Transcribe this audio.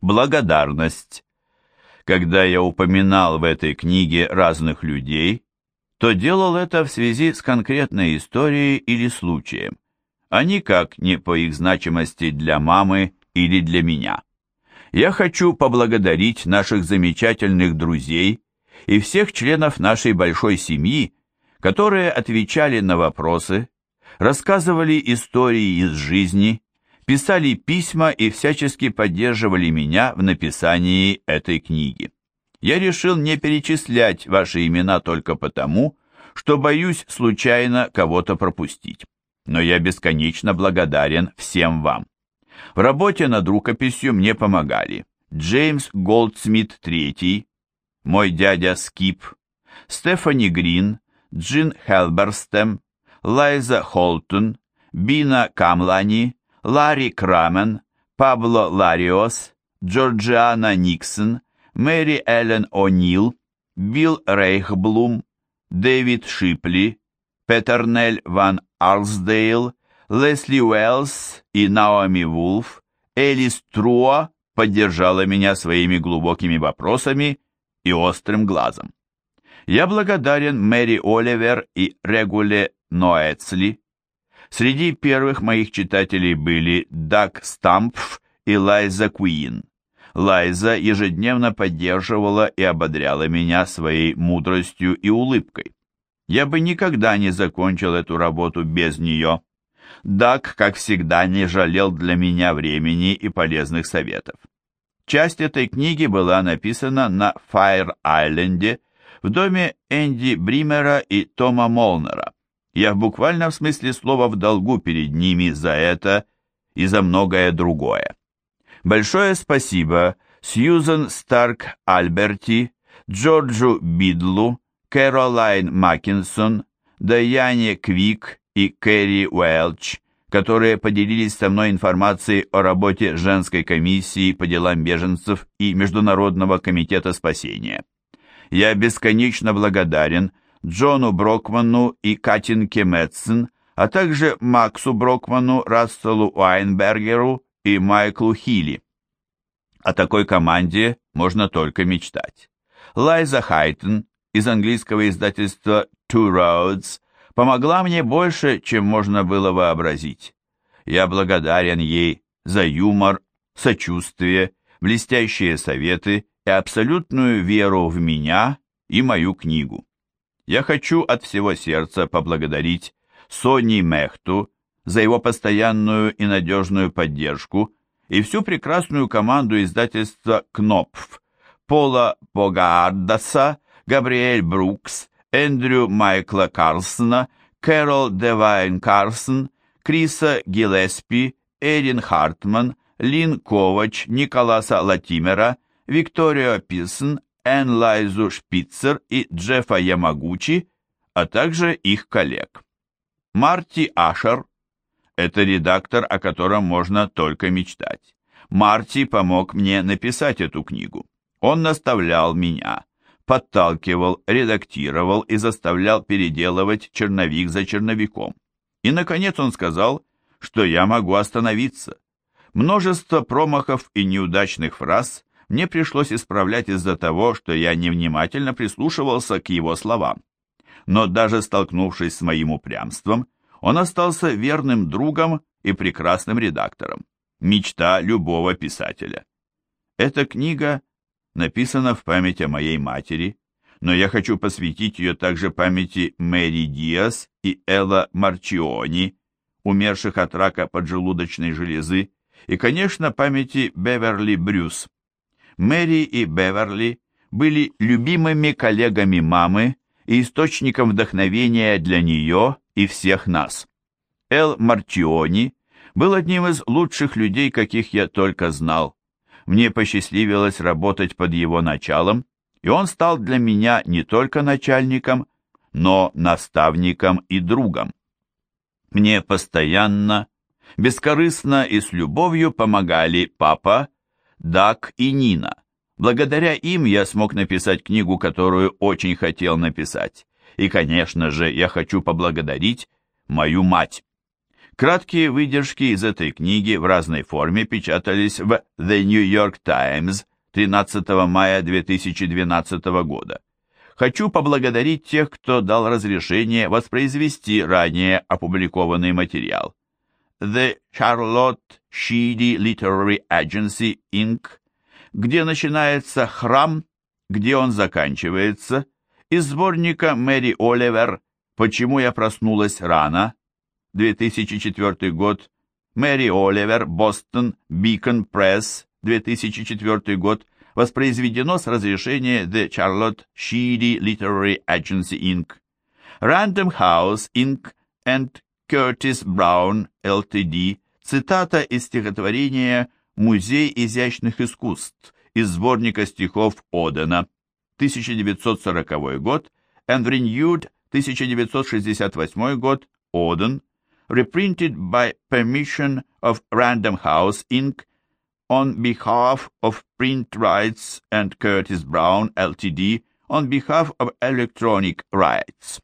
Благодарность. Когда я упоминал в этой книге разных людей, то делал это в связи с конкретной историей или случаем, а никак не по их значимости для мамы или для меня. Я хочу поблагодарить наших замечательных друзей и всех членов нашей большой семьи, которые отвечали на вопросы, рассказывали истории из жизни, писали письма и всячески поддерживали меня в написании этой книги. Я решил не перечислять ваши имена только потому, что боюсь случайно кого-то пропустить. Но я бесконечно благодарен всем вам. В работе над рукописью мне помогали Джеймс Голдсмит III, мой дядя Скип, Стефани Грин, Джин Хелберстем, Лайза Холтон, Бина Камлани, Ларри Крамен, Пабло Лариос, Джорджиана Никсон, Мэри Эллен О'Нил, Билл Рейхблум, Дэвид Шипли, Петернель Ван Арсдейл, Лесли Уэллс и Наоми Вулф, Элис Труа поддержала меня своими глубокими вопросами и острым глазом. Я благодарен Мэри Оливер и Регуле Ноэцли. Среди первых моих читателей были Даг Стампф и Лайза Куин. Лайза ежедневно поддерживала и ободряла меня своей мудростью и улыбкой. Я бы никогда не закончил эту работу без нее. Даг, как всегда, не жалел для меня времени и полезных советов. Часть этой книги была написана на Файр-Айленде в доме Энди Бримера и Тома Молнера. Я в буквальном смысле слова в долгу перед ними за это и за многое другое. Большое спасибо Сьюзен Старк Альберти, Джорджу Бидлу, Кэролайн Маккинсон, Даяне Квик и Кэрри Уэлч, которые поделились со мной информацией о работе женской комиссии по делам беженцев и Международного комитета спасения. Я бесконечно благодарен Джону Брокману и Катинке Метсон, а также Максу Брокману, Расселу Уайнбергеру и Майклу Хилли. О такой команде можно только мечтать. Лайза Хайтон из английского издательства Two Roads помогла мне больше, чем можно было вообразить. Я благодарен ей за юмор, сочувствие, блестящие советы и абсолютную веру в меня и мою книгу. Я хочу от всего сердца поблагодарить Сони Мехту за его постоянную и надежную поддержку и всю прекрасную команду издательства «Кнопф», Пола Богаардаса, Габриэль Брукс, Эндрю Майкла Карлсона, Кэрол Девайн Карсон, Криса Гиллеспи, Эрин Хартман, Лин Ковач, Николаса Латимера, Викторию Пирсон, Энн Лайзу Шпицер и Джеффа Ямагучи, а также их коллег. Марти Ашер – это редактор, о котором можно только мечтать. Марти помог мне написать эту книгу. Он наставлял меня, подталкивал, редактировал и заставлял переделывать черновик за черновиком. И, наконец, он сказал, что я могу остановиться. Множество промахов и неудачных фраз мне пришлось исправлять из-за того, что я невнимательно прислушивался к его словам. Но даже столкнувшись с моим упрямством, он остался верным другом и прекрасным редактором. Мечта любого писателя. Эта книга написана в память о моей матери, но я хочу посвятить ее также памяти Мэри Диас и Элла Марчиони, умерших от рака поджелудочной железы, и, конечно, памяти Беверли Брюс. Мэри и Беверли были любимыми коллегами мамы и источником вдохновения для нее и всех нас. Эл Марчиони был одним из лучших людей, каких я только знал. Мне посчастливилось работать под его началом, и он стал для меня не только начальником, но наставником и другом. Мне постоянно, бескорыстно и с любовью помогали папа Дак и Нина. Благодаря им я смог написать книгу, которую очень хотел написать. И, конечно же, я хочу поблагодарить мою мать. Краткие выдержки из этой книги в разной форме печатались в The New York Times 13 мая 2012 года. Хочу поблагодарить тех, кто дал разрешение воспроизвести ранее опубликованный материал. The Charlotte Sheedy Literary Agency, Inc., где начинается храм, где он заканчивается, из сборника Мэри Оливер «Почему я проснулась рано?» 2004 год, Мэри Оливер, Бостон, Бикон Пресс, 2004 год, воспроизведено с разрешения The Charlotte Sheedy Literary Agency Inc., Random House Inc. and Curtis Brown Ltd. Цитата из стихотворения «Музей изящных искусств» из сборника стихов Одена, 1940 год, and renewed 1968 год, Оден, reprinted by permission of Random House Inc. on behalf of Print Rights and Curtis Brown Ltd. on behalf of Electronic Rights.